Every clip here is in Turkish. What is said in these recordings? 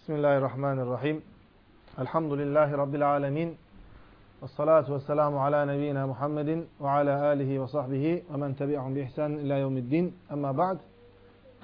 Bismillahirrahmanirrahim. Elhamdülillahi Rabbil alemin. Ve salatu ve selamu ala nebiyyina Muhammedin ve ala alihi ve sahbihi ve men tebi'ahum bi ihsan ila yevmiddin. Amma ba'd.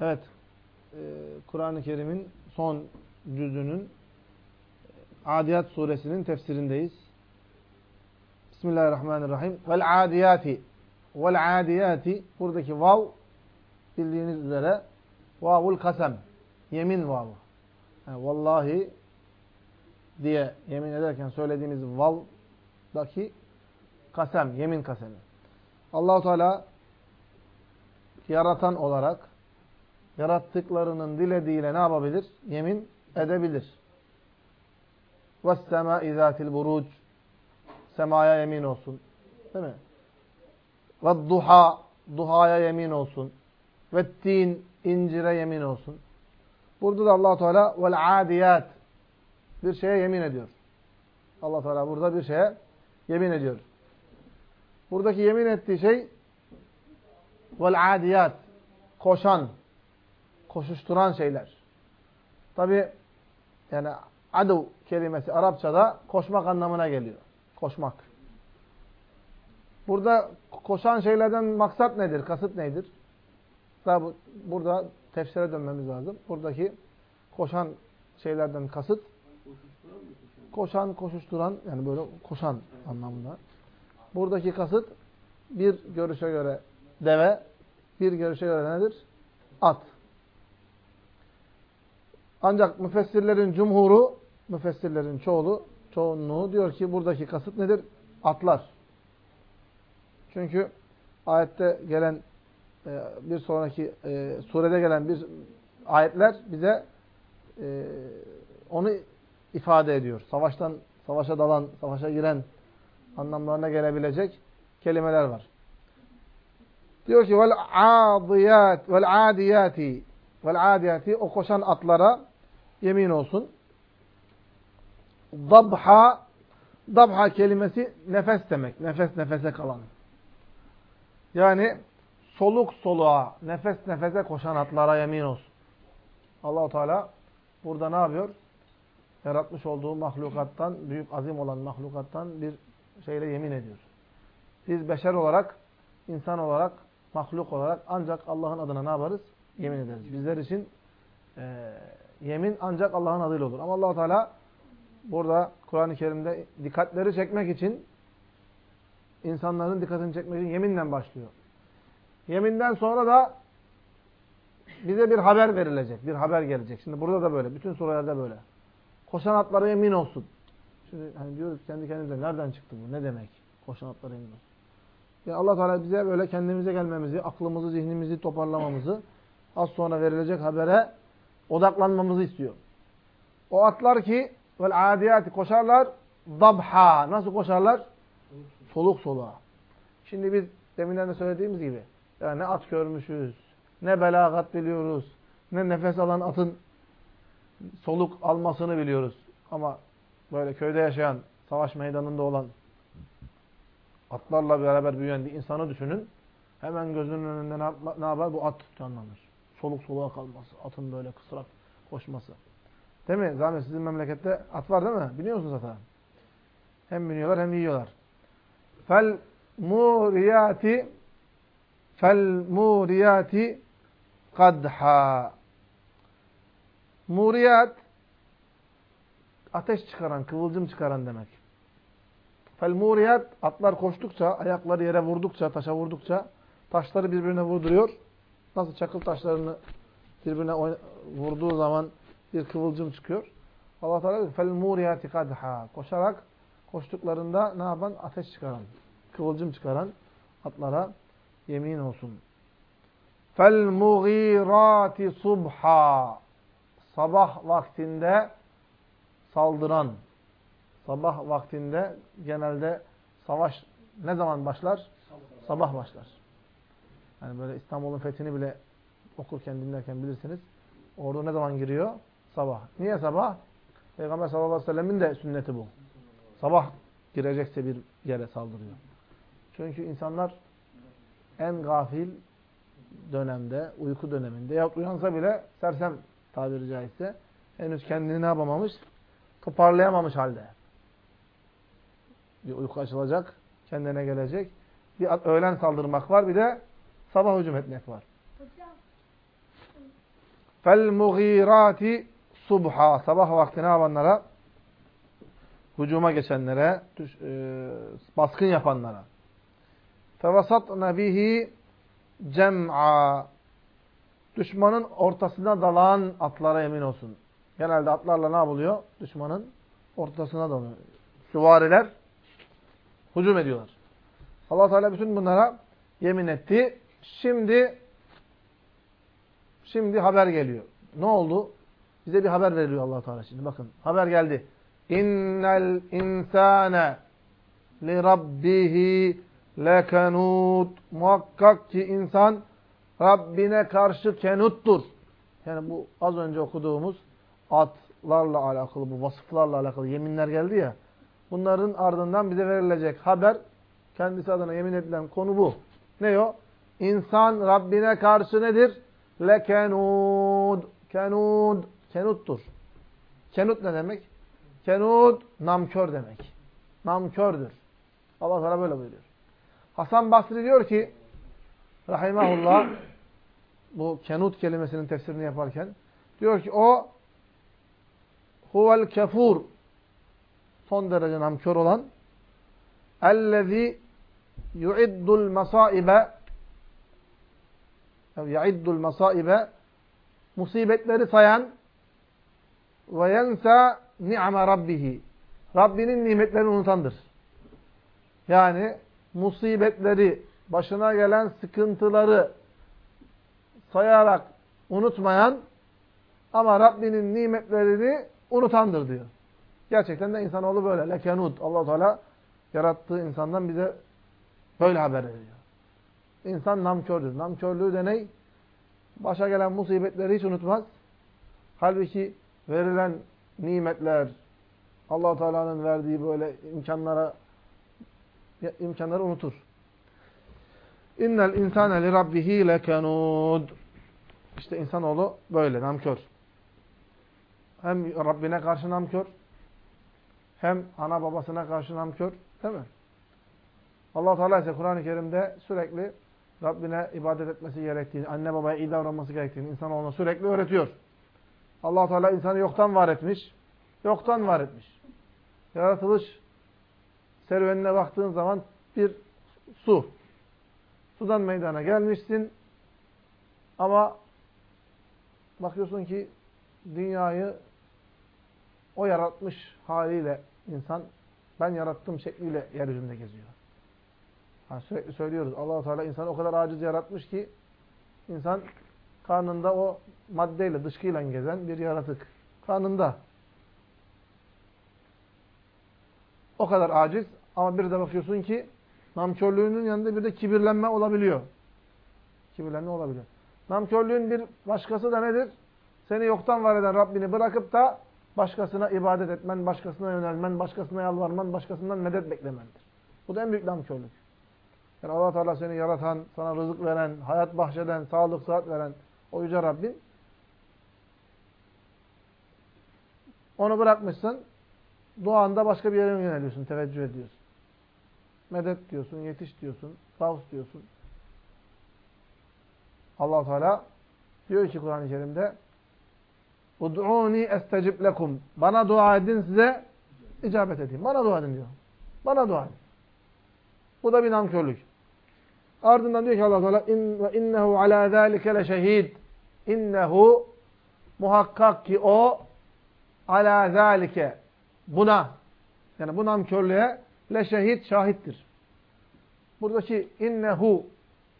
Evet, e, Kur'an-ı Kerim'in son cüzünün Adiyat suresinin tefsirindeyiz. Bismillahirrahmanirrahim. Vel adiyati. Vel adiyati. Buradaki vav bildiğiniz üzere vavul kasem. Yemin vavı. Yani vallahi diye yemin ederken söylediğimiz vav'daki kasem, yemin kasemi. Allahu Teala yaratan olarak yarattıklarının dilediğiyle ne yapabilir? Yemin edebilir. وَالسَّمَاءِ ذَاتِ الْبُرُوجِ Semaya yemin olsun. Değil mi? وَالضُّحَا Duhaya yemin olsun. وَالتِّينَ incire yemin olsun. Burada da allah Teala vel adiyat bir şeye yemin ediyor. allah Teala burada bir şeye yemin ediyor. Buradaki yemin ettiği şey vel adiyat koşan, koşuşturan şeyler. Tabi yani adu kelimesi Arapçada koşmak anlamına geliyor. Koşmak. Burada koşan şeylerden maksat nedir? Kasıt nedir? Tabi burada tefsire dönmemiz lazım. Buradaki koşan şeylerden kasıt koşan, koşuşturan yani böyle koşan anlamında. Buradaki kasıt bir görüşe göre deve, bir görüşe göre nedir? At. Ancak müfessirlerin cumhuru, müfessirlerin çoğulu, çoğunluğu diyor ki buradaki kasıt nedir? Atlar. Çünkü ayette gelen e, bir sonraki e, surede gelen bir ayetler bize e, onu ifade ediyor. Savaştan, savaşa dalan, savaşa giren anlamlarına gelebilecek kelimeler var. Diyor ki vel adiyat vel adiyati vel adiyati o koşan atlara yemin olsun. Dabha dabha kelimesi nefes demek. Nefes nefese kalan. Yani soluk soluğa, nefes nefese koşan atlara yemin olsun. Allahu Teala burada ne yapıyor? Yaratmış olduğu mahlukattan, büyük azim olan mahlukattan bir şeyle yemin ediyor. Biz beşer olarak, insan olarak, mahluk olarak ancak Allah'ın adına ne yaparız? Yemin ederiz. Bizler için e, yemin ancak Allah'ın adıyla olur. Ama allah Teala burada Kur'an-ı Kerim'de dikkatleri çekmek için insanların dikkatini çekmek için yeminle başlıyor. Yeminden sonra da bize bir haber verilecek. Bir haber gelecek. Şimdi burada da böyle. Bütün surelerde böyle. Koşan atlara yemin olsun. Şimdi hani diyoruz kendi kendimize nereden çıktı bu? Ne demek? Koşan atlara yemin olsun. Ya Allah Teala bize böyle kendimize gelmemizi, aklımızı, zihnimizi toparlamamızı, az sonra verilecek habere odaklanmamızı istiyor. O atlar ki vel adiyati koşarlar dabha. Nasıl koşarlar? Soluk soluğa. Şimdi biz deminden de söylediğimiz gibi yani ne at görmüşüz, ne belagat biliyoruz, ne nefes alan atın soluk almasını biliyoruz. Ama böyle köyde yaşayan, savaş meydanında olan, atlarla beraber büyüyen bir insanı düşünün. Hemen gözünün önünde ne, yapma, ne yapar? Bu at canlanır. Soluk soluğa kalması, atın böyle kısrak koşması. Değil mi? Zaten sizin memlekette at var değil mi? Biliyor musunuz atı? Hem biniyorlar hem yiyorlar. Fel muriyati muriyati kadha Muriyat ateş çıkaran, kıvılcım çıkaran demek. Fel muriyat atlar koştukça, ayakları yere vurdukça, taşa vurdukça taşları birbirine vurduruyor. Nasıl çakıl taşlarını birbirine vurduğu zaman bir kıvılcım çıkıyor. Allah Teala diyor fel muriyati kadha. Koşarak koştuklarında ne yapan? Ateş çıkaran, kıvılcım çıkaran atlara yemin olsun. Mughirati subha sabah vaktinde saldıran, sabah vaktinde genelde savaş ne zaman başlar? Sabah başlar. Yani böyle İstanbul'un fethini bile okurken, dinlerken bilirsiniz. Ordu ne zaman giriyor? Sabah. Niye sabah? Peygamber sallallahu aleyhi ve sellemin de sünneti bu. Sabah girecekse bir yere saldırıyor. Çünkü insanlar en gafil dönemde, uyku döneminde yahut uyansa bile sersem tabiri caizse Henüz kendini ne yapamamış? Toparlayamamış halde. Bir uyku açılacak, kendine gelecek. Bir öğlen saldırmak var, bir de sabah hücum etmek var. Fel mughirati subha. Sabah vakti ne yapanlara? Hücuma geçenlere, e, baskın yapanlara. Fevasatna bihi cem'a. Düşmanın ortasına dalan atlara emin olsun. Genelde atlarla ne yapılıyor? Düşmanın ortasına dalıyor. Süvariler hücum ediyorlar. allah Teala bütün bunlara yemin etti. Şimdi şimdi haber geliyor. Ne oldu? Bize bir haber veriyor allah Teala şimdi. Bakın haber geldi. İnnel insane li rabbihi lekenut. Muhakkak ki insan Rabbine karşı kenuttur. Yani bu az önce okuduğumuz atlarla alakalı, bu vasıflarla alakalı yeminler geldi ya. Bunların ardından bize verilecek haber, kendisi adına yemin edilen konu bu. Ne o? İnsan Rabbine karşı nedir? Lekenud. Kenud. Kenuttur. Kenut ne demek? Kenud namkör demek. Namkördür. Allah sana böyle buyuruyor. Hasan Basri diyor ki rahimahullah bu kenut kelimesinin tefsirini yaparken diyor ki o huvel kefur son derece namkör olan ellezî yu'iddul masaibe yu'iddul masaibe musibetleri sayan ve yensa ni'me rabbihi Rabbinin nimetlerini unutandır. Yani musibetleri, başına gelen sıkıntıları sayarak unutmayan ama Rabbinin nimetlerini unutandır diyor. Gerçekten de insanoğlu böyle. Lekenud. allah Teala yarattığı insandan bize böyle haber veriyor. İnsan namkördür. Namkörlüğü de ne? Başa gelen musibetleri hiç unutmaz. Halbuki verilen nimetler, allah Teala'nın verdiği böyle imkanlara imkanları unutur. İnnel insane li rabbihi lekenud. İşte insanoğlu böyle namkör. Hem Rabbine karşı namkör, hem ana babasına karşı namkör, değil mi? Allah Teala ise Kur'an-ı Kerim'de sürekli Rabbine ibadet etmesi gerektiğini, anne babaya iyi davranması gerektiğini insanoğluna sürekli öğretiyor. Allah Teala insanı yoktan var etmiş. Yoktan var etmiş. Yaratılış serüvenine baktığın zaman bir su. Sudan meydana gelmişsin ama bakıyorsun ki dünyayı o yaratmış haliyle insan ben yarattım şekliyle yeryüzünde geziyor. Yani sürekli söylüyoruz. allah Teala insanı o kadar aciz yaratmış ki insan karnında o maddeyle, dışkıyla gezen bir yaratık. Karnında. O kadar aciz ama bir de bakıyorsun ki namkörlüğünün yanında bir de kibirlenme olabiliyor. Kibirlenme olabiliyor. Namkörlüğün bir başkası da nedir? Seni yoktan var eden Rabbini bırakıp da başkasına ibadet etmen, başkasına yönelmen, başkasına yalvarman, başkasından medet beklemendir. Bu da en büyük namkörlük. Yani allah Teala seni yaratan, sana rızık veren, hayat bahşeden, sağlık, sıhhat veren o yüce Rabbin onu bırakmışsın, duanda başka bir yere yöneliyorsun, teveccüh ediyorsun. Medet diyorsun, yetiş diyorsun, gavs diyorsun. allah Teala diyor ki Kur'an-ı Kerim'de Ud'uni estecib lekum. Bana dua edin size icabet edeyim. Bana dua edin diyor. Bana dua edin. Bu da bir namkörlük. Ardından diyor ki Allah Teala in innehu ala zalike leşehid. İnnehu muhakkak ki o ala zalike buna yani bu namkörlüğe leşehid şahittir. Buradaki innehu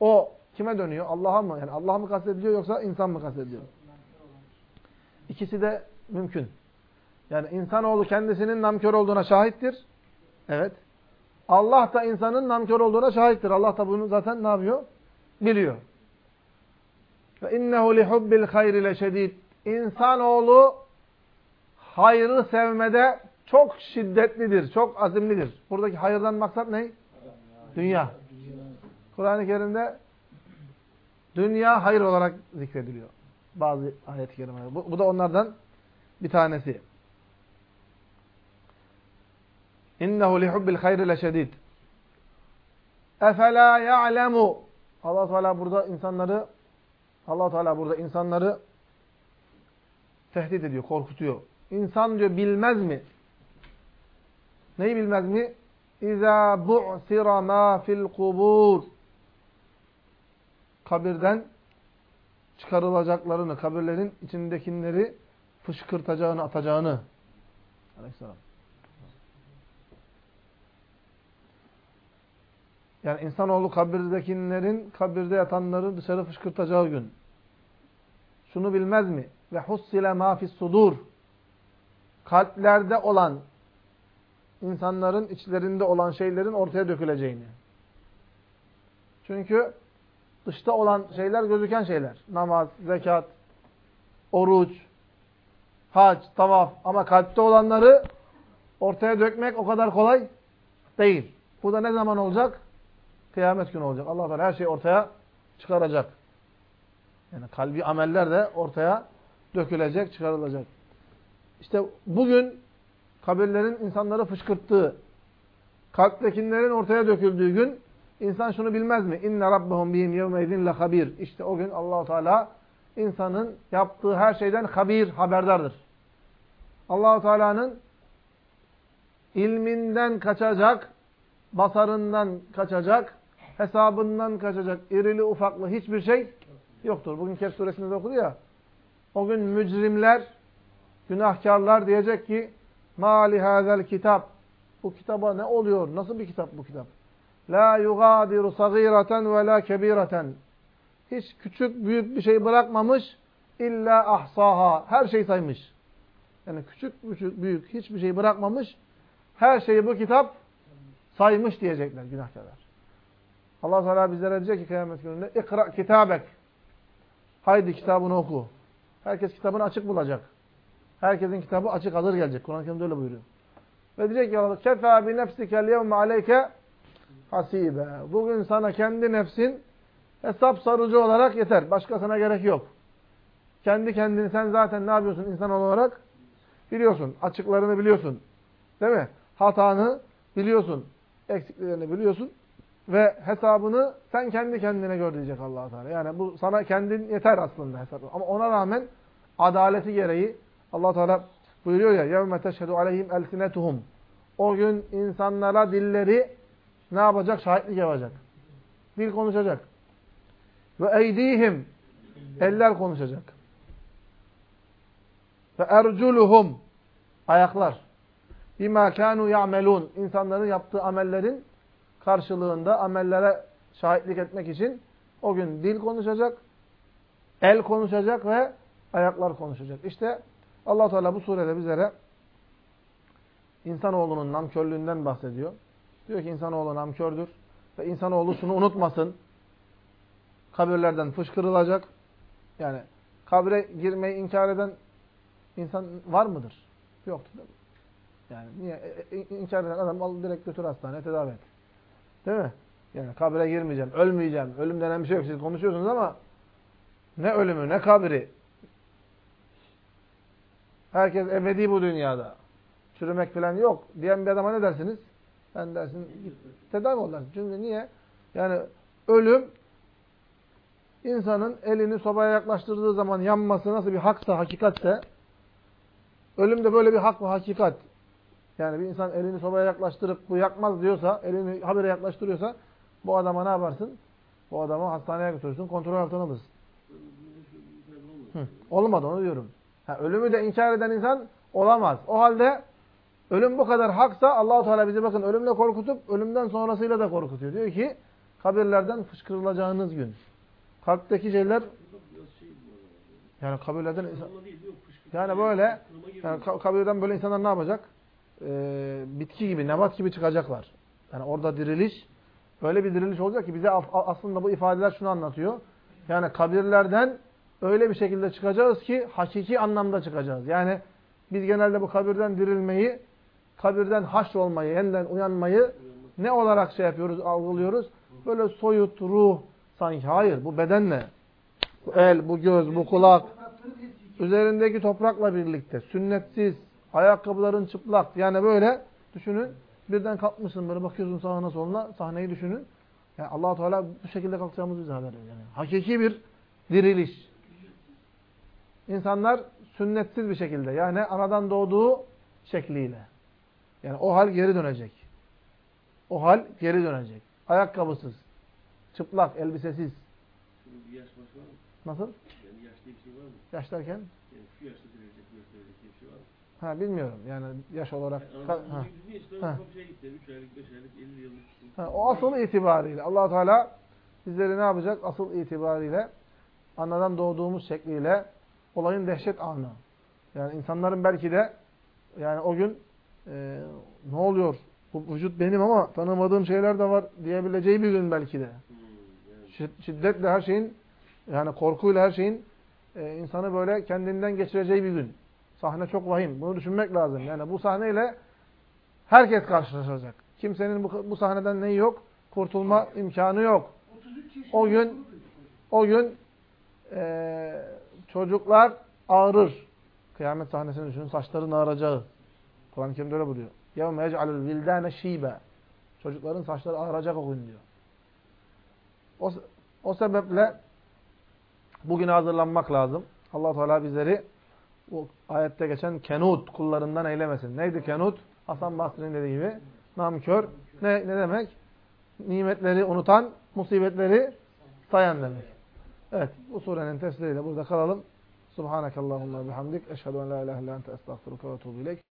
o kime dönüyor? Allah'a mı? Yani Allah mı kastediliyor yoksa insan mı kastediliyor? İkisi de mümkün. Yani insanoğlu kendisinin namkör olduğuna şahittir. Evet. Allah da insanın namkör olduğuna şahittir. Allah da bunu zaten ne yapıyor? Biliyor. Ve innehu li hubbil hayri leşedid. İnsanoğlu hayrı sevmede çok şiddetlidir, çok azimlidir. Buradaki hayırdan maksat ne? Dünya. Kur'an-ı Kerim'de dünya hayır olarak zikrediliyor bazı ayet-i kerimeler. Bu, bu da onlardan bir tanesi. İnnehu lihubbil hayri leşedid. Efela ya'lemu. Allah Teala burada insanları Allah Teala burada insanları tehdit ediyor, korkutuyor. İnsan diyor bilmez mi? Neyi bilmez mi? İza bu'sira ma fil kubur. Kabirden çıkarılacaklarını, kabirlerin içindekileri fışkırtacağını, atacağını. Aleyhisselam. Yani insanoğlu kabirdekilerin, kabirde yatanları dışarı fışkırtacağı gün. Şunu bilmez mi? Ve hussile ma fis sudur. Kalplerde olan, insanların içlerinde olan şeylerin ortaya döküleceğini. Çünkü dışta olan şeyler gözüken şeyler. Namaz, zekat, oruç, hac, tavaf. Ama kalpte olanları ortaya dökmek o kadar kolay değil. Bu da ne zaman olacak? Kıyamet günü olacak. Allah Teala her şeyi ortaya çıkaracak. Yani kalbi ameller de ortaya dökülecek, çıkarılacak. İşte bugün kabirlerin insanları fışkırttığı, kalptekilerin ortaya döküldüğü gün insan şunu bilmez mi? İnne rabbahum bihim yevmeydin habir. İşte o gün Allahu Teala insanın yaptığı her şeyden habir, haberdardır. Allahu Teala'nın ilminden kaçacak, basarından kaçacak, hesabından kaçacak irili ufaklı hiçbir şey yoktur. Bugün Kehf suresinde de okudu ya. O gün mücrimler, günahkarlar diyecek ki mali hazel kitap. Bu kitaba ne oluyor? Nasıl bir kitap bu kitap? La yugadiru sagireten ve la kebireten. Hiç küçük büyük bir şey bırakmamış. illa ahsaha. Her şey saymış. Yani küçük küçük büyük hiçbir şey bırakmamış. Her şeyi bu kitap saymış diyecekler günahkarlar. Allah Teala bizlere diyecek ki kıyamet gününde ikra kitabek. Haydi kitabını oku. Herkes kitabını açık bulacak. Herkesin kitabı açık hazır gelecek. Kur'an-ı Kerim'de öyle buyuruyor. Ve diyecek ki Allah kefa bi nefsikel yevme aleyke hasibe. Bugün sana kendi nefsin hesap sarıcı olarak yeter. Başkasına gerek yok. Kendi kendini sen zaten ne yapıyorsun insan olarak? Biliyorsun. Açıklarını biliyorsun. Değil mi? Hatanı biliyorsun. Eksiklerini biliyorsun. Ve hesabını sen kendi kendine gör diyecek allah Teala. Yani bu sana kendin yeter aslında hesap. Ama ona rağmen adaleti gereği allah Teala buyuruyor ya يَوْمَ تَشْهَدُ عَلَيْهِمْ اَلْسِنَتُهُمْ O gün insanlara dilleri ne yapacak? Şahitlik yapacak. Dil konuşacak. Ve eydihim eller konuşacak. Ve erculuhum ayaklar. Bima kanu ya'melun insanların yaptığı amellerin karşılığında amellere şahitlik etmek için o gün dil konuşacak, el konuşacak ve ayaklar konuşacak. İşte allah Teala bu surede bizlere insanoğlunun namkörlüğünden bahsediyor. Diyor ki insanoğlu namkördür ve insanoğlu şunu unutmasın. Kabirlerden fışkırılacak. Yani kabre girmeyi inkar eden insan var mıdır? Yoktur değil mi? Yani niye? E, e, inkar eden adam al direkt götür hastaneye tedavi et. Değil mi? Yani kabre girmeyeceğim, ölmeyeceğim. Ölüm denen bir şey yok. Siz konuşuyorsunuz ama ne ölümü, ne kabri. Herkes ebedi bu dünyada. Çürümek falan yok. Diyen bir adama ne dersiniz? Ben dersin tedavi ol dersin. Çünkü niye? Yani ölüm insanın elini sobaya yaklaştırdığı zaman yanması nasıl bir haksa, hakikatse ölüm de böyle bir hak ve hakikat. Yani bir insan elini sobaya yaklaştırıp bu yakmaz diyorsa, elini habire yaklaştırıyorsa bu adama ne yaparsın? Bu adamı hastaneye götürürsün, kontrol altına alırsın. Hı, olmadı onu diyorum. Ha, ölümü de inkar eden insan olamaz. O halde ölüm bu kadar haksa Allahu Teala bizi bakın ölümle korkutup ölümden sonrasıyla da korkutuyor. Diyor ki kabirlerden fışkırılacağınız gün. Kalpteki şeyler yani kabirlerden yani böyle yani kabirden böyle insanlar ne yapacak? e, bitki gibi, nebat gibi çıkacaklar. Yani orada diriliş, öyle bir diriliş olacak ki bize aslında bu ifadeler şunu anlatıyor. Yani kabirlerden öyle bir şekilde çıkacağız ki hakiki anlamda çıkacağız. Yani biz genelde bu kabirden dirilmeyi, kabirden haşr olmayı, yeniden uyanmayı ne olarak şey yapıyoruz, algılıyoruz? Böyle soyut, ruh sanki. Hayır, bu bedenle. Bu el, bu göz, bu kulak. üzerindeki toprakla birlikte, sünnetsiz, ayakkabıların çıplak. Yani böyle düşünün. Birden kalkmışsın böyle bakıyorsun sağına soluna sahneyi düşünün. Yani allah Teala bu şekilde kalkacağımızı bize haber veriyor. Yani hakiki bir diriliş. İnsanlar sünnetsiz bir şekilde yani anadan doğduğu şekliyle. Yani o hal geri dönecek. O hal geri dönecek. Ayakkabısız, çıplak, elbisesiz. Bir yaş başı var mı? Nasıl? Yani yaş diye bir şey var mı? Yaş derken? Yani şu yaşta verilecek, bu yaşta diye bir şey var mı? Ha bilmiyorum. Yani yaş olarak. Yani Ha. Ha. şey gitti. 3 aylık, 5 aylık, 50 yıllık. Ha, o asıl itibariyle allah Teala bizleri ne yapacak? Asıl itibariyle anadan doğduğumuz şekliyle olayın dehşet anı. Yani insanların belki de yani o gün e, ne oluyor? Bu vücut benim ama tanımadığım şeyler de var diyebileceği bir gün belki de. Hmm, Şiddetle her şeyin yani korkuyla her şeyin e, insanı böyle kendinden geçireceği bir gün. Sahne çok vahim. Bunu düşünmek lazım. Yani bu sahneyle herkes karşılaşacak. Kimsenin bu, bu sahneden neyi yok? Kurtulma imkanı yok. O gün o gün e, çocuklar ağrır. Kıyamet sahnesini düşünün. Saçların ağracağı. Kur'an-ı Kerim'de öyle buyuruyor. يَوْمَ يَجْعَلُ الْوِلْدَانَ شِيبًا Çocukların saçları ağaracak o gün diyor. O, o sebeple bugüne hazırlanmak lazım. allah Teala bizleri bu ayette geçen kenut kullarından eylemesin. Neydi kenut? Hasan Basri'nin dediği gibi namkör. Ne, ne demek? Nimetleri unutan, musibetleri sayan demek. Evet, bu surenin tefsiriyle burada kalalım. Subhanakallahumma bihamdik. Eşhedü en la ilahe illa ente estağfiruke ve etûbü ileyk.